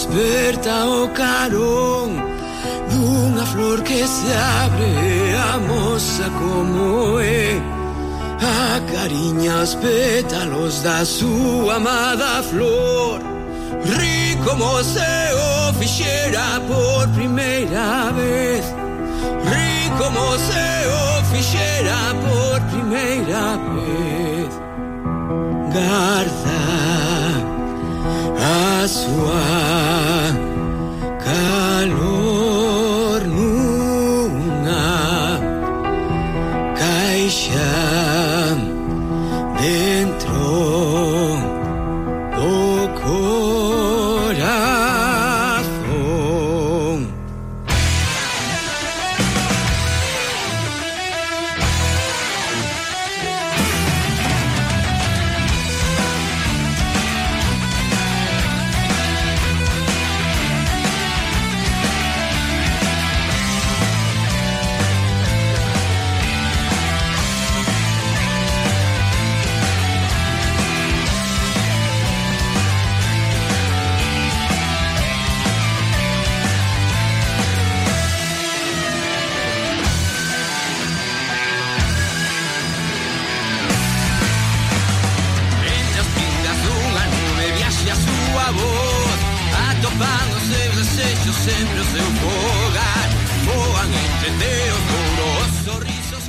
desperta o carón dunha flor que se abre a moza como é a cariña os pétalos da súa amada flor. Ri como se o fixera por primeira vez. Ri como se o fixera por primeira vez. Garda a súa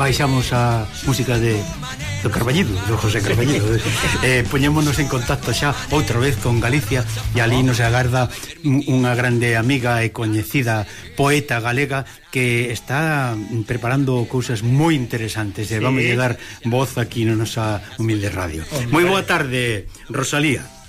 baixamos a música de do Carballido, do José Carballido. Eh, poñémonos en contacto xa outra vez con Galicia e ali nos agarda unha grande amiga e coñecida poeta galega que está preparando cousas moi interesantes e vamos sí. vamos a dar voz aquí na nosa humilde radio. Moi boa tarde, Rosalía.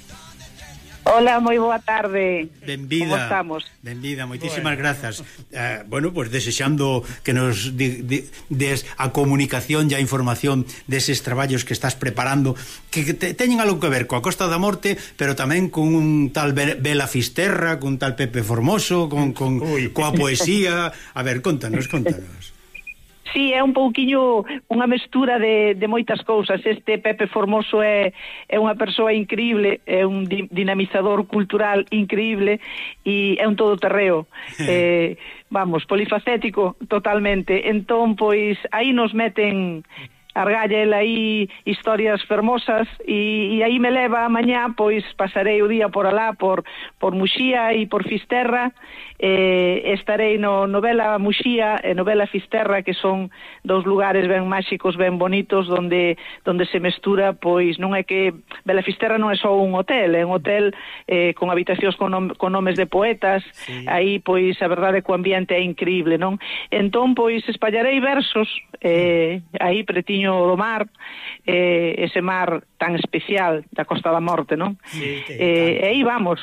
Hola, moi boa tarde. Benvida. Como estamos? Benvida, moitísimas bueno. grazas. Eh, bueno, pois pues desexando que nos di, di, des a comunicación e a información deses traballos que estás preparando que te, teñen algo que ver coa Costa da Morte, pero tamén con un tal Bela Fisterra, con tal Pepe Formoso, con, con coa poesía. A ver, contanos, contanos. Sí, é un pouquiño unha mestura de, de moitas cousas. Este Pepe Formoso é, é unha persoa increíble, é un di, dinamizador cultural increíble e é un todoterreo. eh, vamos, polifacético totalmente. Entón, pois, aí nos meten Argalle aí historias fermosas e, e aí me leva mañá, pois pasarei o día por alá, por, por Muxía e por Fisterra, eh, estarei no Novela Muxía e Novela Fisterra, que son dous lugares ben máxicos, ben bonitos, donde, donde se mestura, pois non é que... Bela Fisterra non é só un hotel, é un hotel eh, con habitacións con, nom, con nomes de poetas, sí. aí, pois, a verdade, co ambiente é increíble, non? Entón, pois, espallarei versos eh, aí pretiño camiño do mar, eh, ese mar tan especial da Costa da Morte, non? Sí, que, eh, e aí vamos.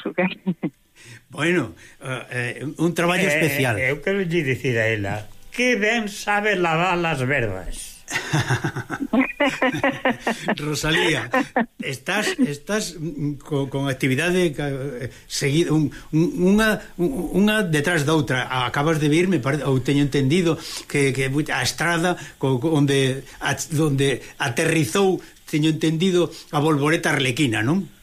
bueno, eh, eh, un traballo eh, especial. Eh, eu quero lle dicir a ela que ben sabe lavar as verbas. Rosalía, estás estás co, con actividade seguido un, unha unha detrás da outra. Acabas de vir, me ou teño entendido que, que a estrada co, onde a, onde aterrizou, teño entendido a Volvoreta Arlequina, non?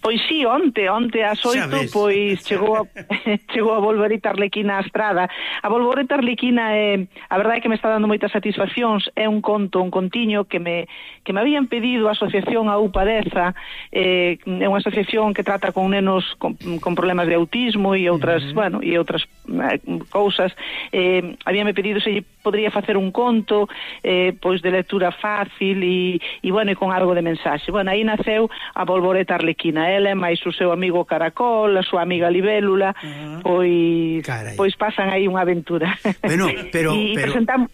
Pois sí, onte, onte ás oito, pois chegou a, chegou a Volvorita Arlequina á estrada. A Volvorita Arlequina, é, eh, a verdade é que me está dando moitas satisfaccións, é un conto, un contiño que me, que me habían pedido a asociación a Upadeza, eh, é unha asociación que trata con nenos con, con problemas de autismo e outras, uh -huh. bueno, e outras eh, cousas. Eh, habíanme pedido se podría facer un conto eh, pois de lectura fácil e, e bueno, e con algo de mensaxe. Bueno, aí naceu a Volvoreta Arlequina Cristina e máis o seu amigo Caracol, a súa amiga Libélula, uh -huh. pois Carai. pois pasan aí unha aventura. Bueno, pero, e pero... presentamos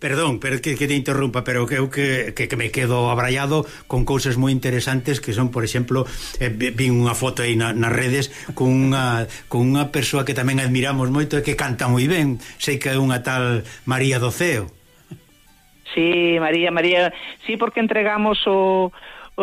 Perdón, pero que, que te interrumpa, pero que eu que, que, que me quedo abrallado con cousas moi interesantes que son, por exemplo, eh, vin unha foto aí na, nas redes con unha, con unha persoa que tamén admiramos moito e que canta moi ben, sei que é unha tal María Doceo. Sí, María, María, sí, porque entregamos o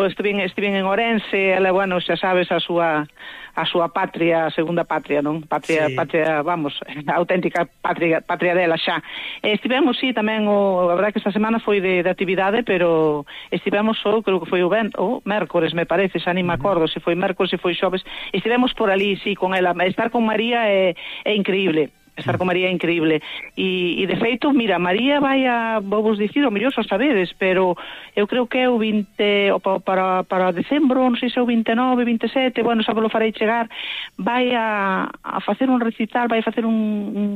estiven, estiven en Orense, ela, bueno, xa sabes a súa a súa patria, a segunda patria, non? Patria, sí. patria, vamos, a auténtica patria, patria dela xa. E estivemos, sí, tamén, o, a verdade que esta semana foi de, de actividade, pero estivemos, o, creo que foi o, ben, o mércores, me parece, xa ni me acordo, se foi mércores, se foi xoves, estivemos por ali, sí, con ela. Estar con María é, é increíble Estar mm. con María é increíble. E, e de feito, mira, María vai a, vou vos dicir, o mellor só sabedes, pero eu creo que é o 20, o pa, para, para decembro, non sei se é o 29, 27, bueno, xa lo farei chegar, vai a, a facer un recital, vai a facer un, un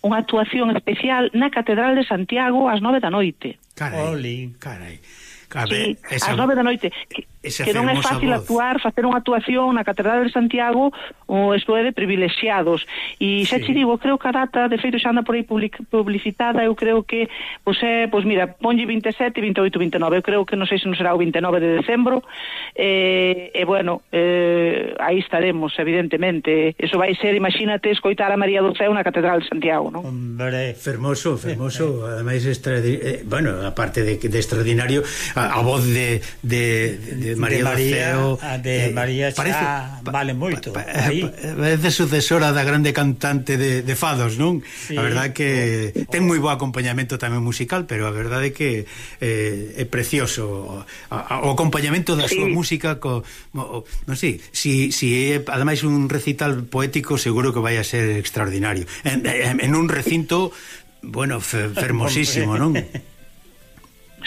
unha actuación especial na Catedral de Santiago ás nove da noite. Carai, Oli. carai. Cabe, sí, esa, ás nove da noite que, que non é fácil voz. actuar, facer unha actuación na Catedral de Santiago o isto é de privilexiados. E xa sí. che digo, creo que a data de feito xa anda por aí public, publicitada, eu creo que pois é, pois mira, ponlle 27, 28, 29, eu creo que non sei se non será o 29 de decembro. E, eh, e bueno, eh, aí estaremos evidentemente, eso vai ser imagínate escoitar a María do Céu na Catedral de Santiago, non? Hombre, fermoso, fermoso. Ademais, extra, eh, bueno, aparte de, de extraordinario a voz de, de, de María de María, do Ceo de eh, María xa parece, vale moito eh, aí. parece eh, sucesora da grande cantante de, de Fados non? Sí. a verdade que ten moi bo acompañamento tamén musical pero a verdade que eh, é precioso o, o acompañamento da sí. súa música co, o, non sei, si, si é ademais un recital poético seguro que vai a ser extraordinario en, en, en un recinto bueno, fermosísimo, non?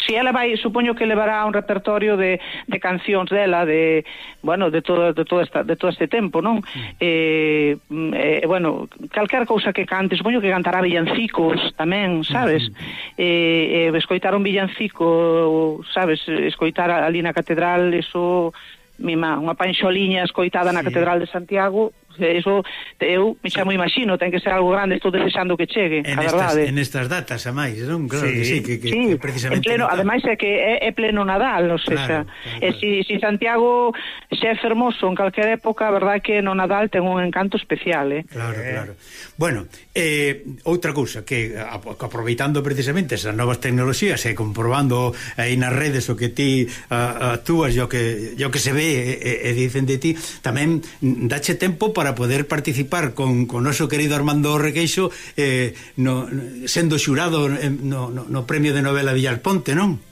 si ela vai, supoño que levará un repertorio de, de cancións dela de, bueno, de todo de todo esta, de todo este tempo, non? Mm. Eh, mm, eh bueno, calquera cousa que cante, supoño que cantará villancicos tamén, sabes? Mm, eh, eh escoitar un villancico, sabes, escoitar ali na catedral, eso mima, unha panxoliña escoitada sí. na catedral de Santiago Eh, eso, eu me xa moi imagino, ten que ser algo grande, estou desexando que chegue, en a verdade. En estas datas, a máis, non? Claro sí, que sí, que, que, sí. que precisamente... En pleno, ademais é que é, é pleno Nadal, non sei, claro, xa. Claro, claro. E si, si Santiago xa é fermoso en calquera época, a verdade que no Nadal ten un encanto especial, eh? Claro, eh. claro. Bueno, eh, outra cousa, que aproveitando precisamente esas novas tecnoloxías e eh, comprobando aí eh, nas redes o que ti a, actúas e o que, o que se ve e, eh, e dicen de ti, tamén dache tempo para para poder participar con, con noso querido Armando Requeixo eh, no, sendo xurado no, no, no premio de novela Villalponte, non?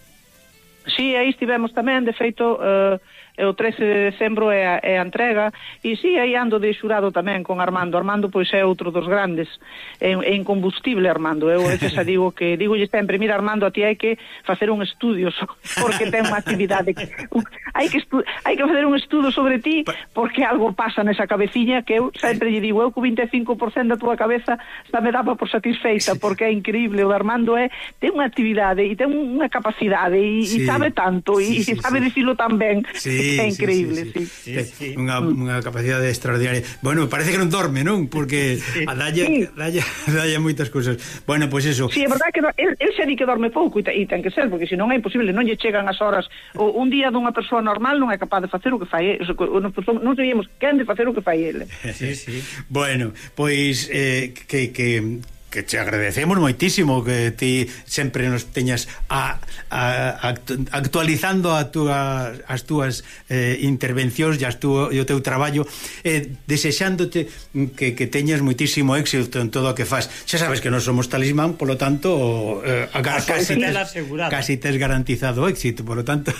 Si, sí, aí estivemos tamén, de feito... Eh o 13 de decembro é a, é a entrega e si, sí, aí ando de xurado tamén con Armando Armando pois é outro dos grandes é, é incombustible Armando eu veces xa digo que digo sempre mira Armando a ti hai que facer un estudio porque ten unha actividade que, hai que estu, hai que facer un estudo sobre ti porque algo pasa nesa cabeciña que eu sempre lle digo eu co 25% da tua cabeza xa me daba por satisfeita porque é increíble o de Armando é ten unha actividade e ten unha capacidade e, sí. e sabe tanto sí, e, sí, e sabe sí. dicilo tan ben sí sí, é increíble, sí. sí, sí. sí, sí. Unha, unha capacidade extraordinaria. Bueno, parece que non dorme, non? Porque a dalle, sí. dalle, dalle moitas cousas. Bueno, pois pues eso. Sí, é verdade que el, el se di que dorme pouco e, e ten que ser, porque senón é imposible, non lle chegan as horas. O, un día dunha persoa normal non é capaz de facer o que fai, non, non sabíamos quen de facer o que fai ele. Sí, sí. Bueno, pois eh, que, que que te agradecemos moitísimo que ti sempre nos teñas a, a, a actualizando a túa, as túas eh, intervencións e, as túa, e o teu traballo eh, desexándote que, que teñas moitísimo éxito en todo o que faz xa sabes que non somos talismán polo tanto eh, a, a casi, tes, casi tes garantizado éxito polo tanto.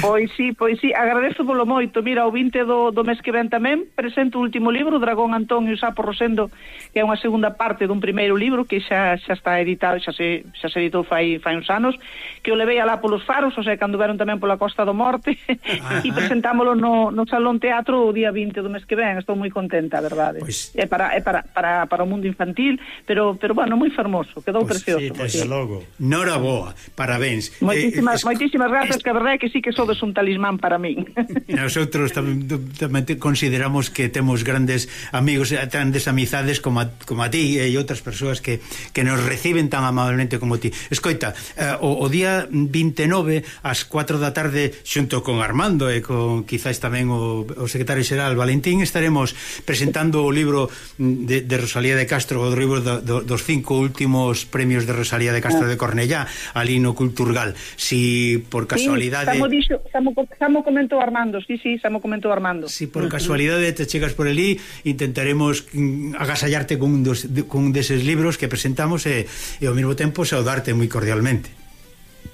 Pois sí, pois sí, agradezo polo moito. Mira, o 20 do, do mes que ven tamén presento o último libro, Dragón Antón e o Sapo Rosendo que é unha segunda parte dun primeiro libro libro que xa xa está editado, xa se xa se editou fai fai uns anos, que o levei alá polos faros, o sea, cando veron tamén pola Costa do Morte, e presentámolo no, no Salón Teatro o día 20 do mes que ven, estou moi contenta, verdade. Pois, é para é para, para, para o mundo infantil, pero pero bueno, moi fermoso, quedou pois, precioso. Sí, pois, sí. logo. Nora boa, parabéns. Moitísimas, eh, moitísimas grazas, es... que a verdade é que sí que sodes un talismán para min. Nosotros tamén, tamén consideramos que temos grandes amigos, eh, grandes amizades como a, como a ti e outras persoas que, que nos reciben tan amablemente como ti. Escoita, eh, o, o día 29 ás 4 da tarde xunto con Armando e con quizás tamén o, o secretario xeral Valentín estaremos presentando o libro mm, de, de Rosalía de Castro, o libro do, do, dos cinco últimos premios de Rosalía de Castro ah. de Cornellá, ali no Culturgal. Si por casualidade... Sí, samo, dixo, samo, samo comentou Armando, sí, sí, samo comentou Armando. Si por casualidade te chegas por ali, intentaremos mm, agasallarte con un, dos, con un deses libros libros que presentamos e, e ao mesmo tempo saudarte moi cordialmente.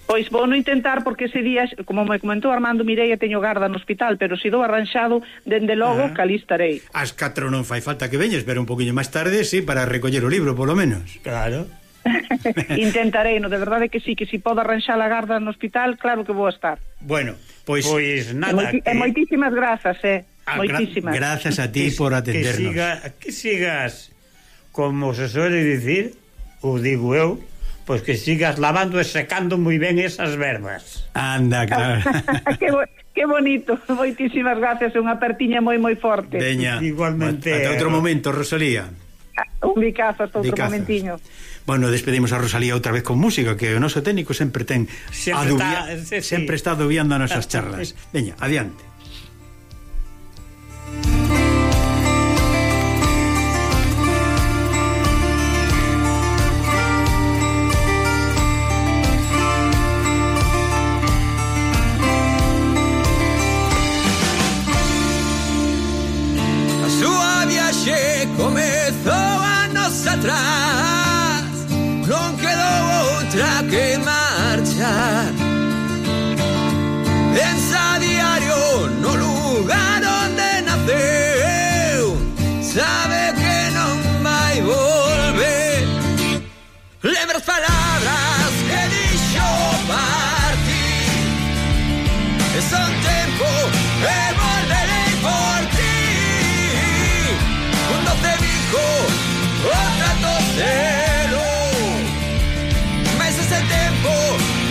Pois vou non intentar porque ese día, como me comentou Armando Mireia, teño garda no hospital, pero se dou arranxado, dende logo, ah, cali estarei. As 4 non fai falta que veñes, pero un poquinho máis tarde, sí, para recoller o libro, polo menos. Claro. Intentarei, no, de verdade que sí, que si podo arranxar a garda no hospital, claro que vou a estar. Bueno, pois, pois nada. E, moiti, que... e moitísimas grazas, eh. Ah, moitísimas. Gra gracias a ti que, por atendernos. Que, siga, que sigas como se suele dicir, o digo eu, pois que sigas lavando e secando moi ben esas verbas. Anda, claro. que, bo que bonito. Moitísimas gracias, unha pertiña moi moi forte. Veña, Igualmente. Ata outro momento, Rosalía. Ah, un bicazo hasta outro bicazos. momentiño. Bueno, despedimos a Rosalía outra vez con música, que o noso técnico sempre ten sempre, adubia, está, sí. sempre está adubiando as nosas charlas. Veña, adiante.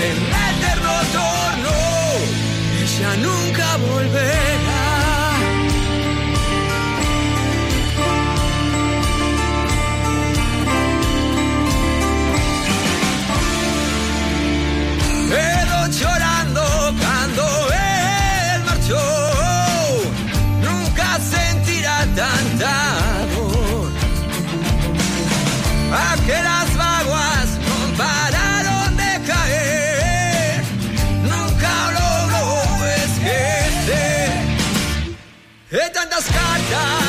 en eterno torno, ella nunca volverá. Quedó llorando cuando él marchó, nunca sentirá tanta dolor. Aquel dann das Kater.